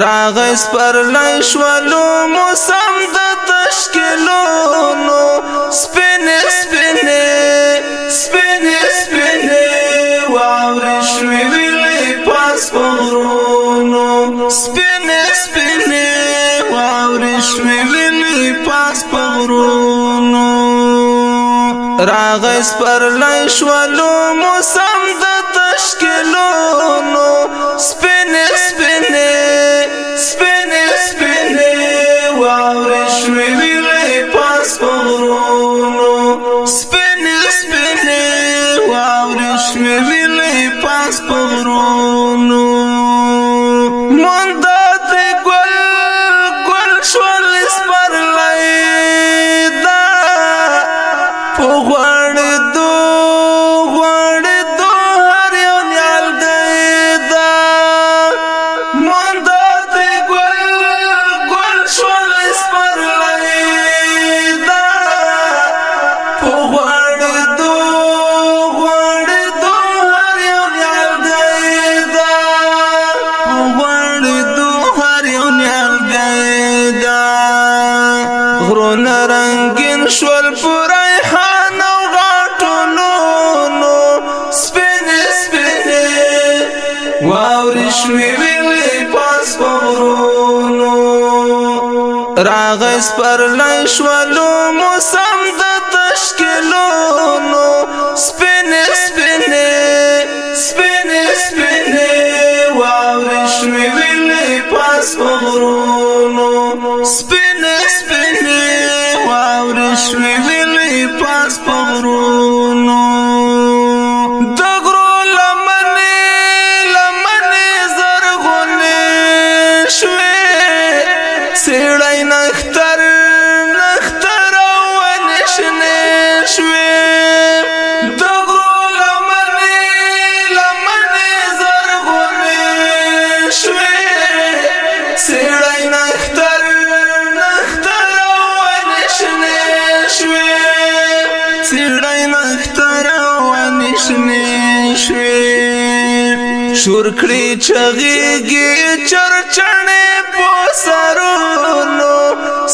راغس پر لښولو موسم د تشکلونو سپین سپین سپین سپین واور شوي ویلې پاس پغرونو سپین سپین واور شوي ویلې پاس پغرونو راغس پر لښولو موسم د تشکلونو واورې شوې ویلې پاس پورونو سپین سپین واورې شوې ویلې پاس پورونو مونږ د ګل ګل شول سپرلې دا په راغس پر لښولو موسم د تشکلونو سپین سپین سپین سپین واورې شوې ویلې پاس پغرونو سپین سپین واورې شوې ویلې پاس پغرونو شور کړی چغيږي چرچړې په سرونو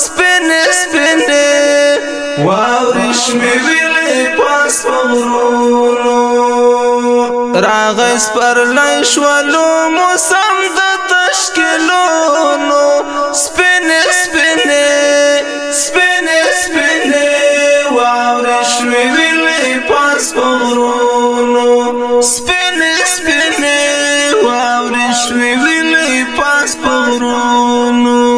سپین سپین واورش مې ویلې پاس ورونو راغس پر لښولو موسم د تشکلونو سپین ویني پاس پغرونو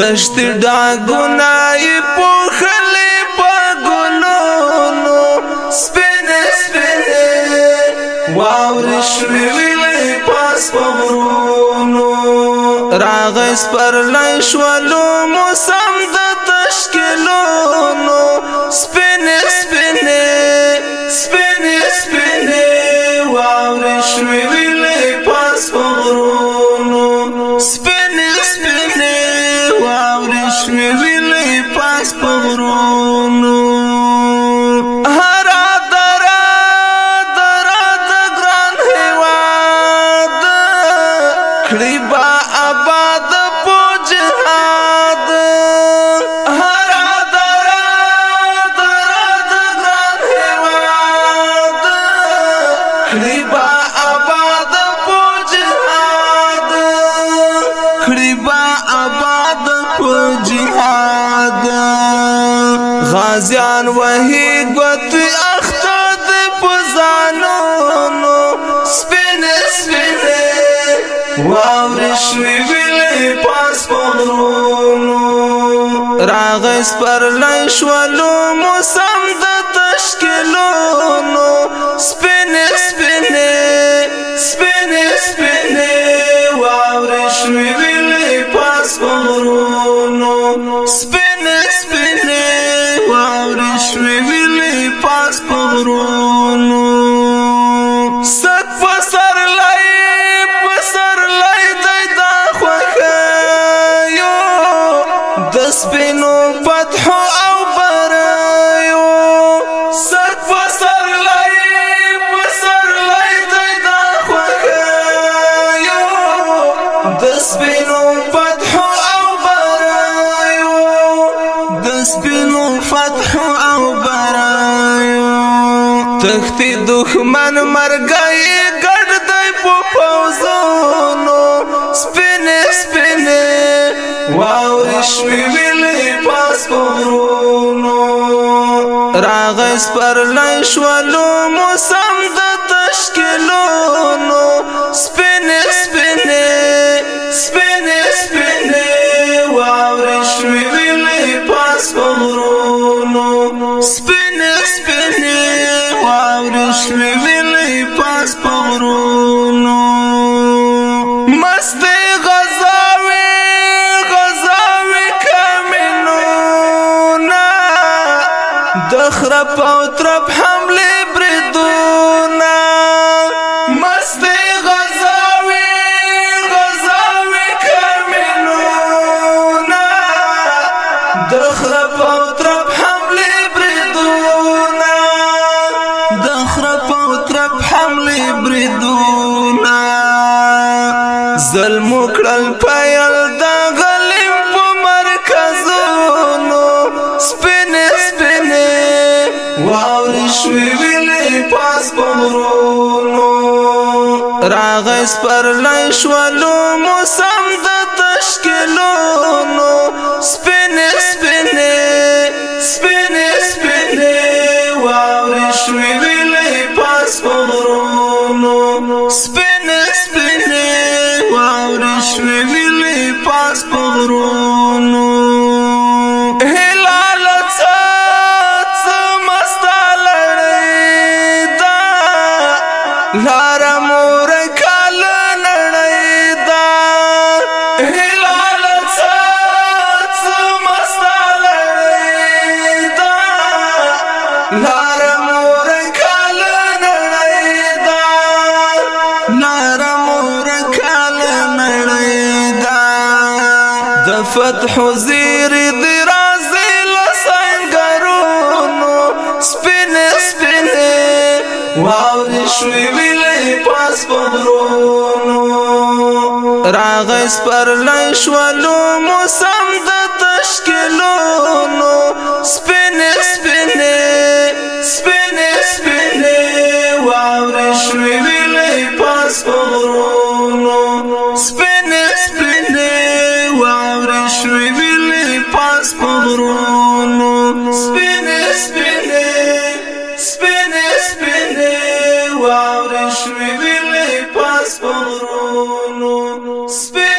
دشت ډاګونه یې پوښلې په ګلونو سپین سپین واورې شوې ویلې پاس پورونو راغس پر لښولو موسم د تشکلونو سپین ویلې پاس پغرونو غازیان وهی ګوت اخته د پزانونو سپین سپین واور شوی ویلې پاس پونو راغس پر لای شوالو موسم د ورون لاس پر لښولو موسم د تشکلونو سپین سپین سپین سپین واورې شوې ویلې پاس پورونو سپین سپین واورې شوې ویلې پاس پورونو مست مخرب او ترب هم پمرونو راغس پر لای شولو موسم د تشکلونو نرم ورکا لنړی دا نرم ورکا لنړی دا د فتح زیر درازی لسنگرونو سپین سپین واوري شوي ویلې پاس پدرونو راغس پر لښولو موسم د تشکلونو سپین واور شوی ویلې پاس پرونو سپی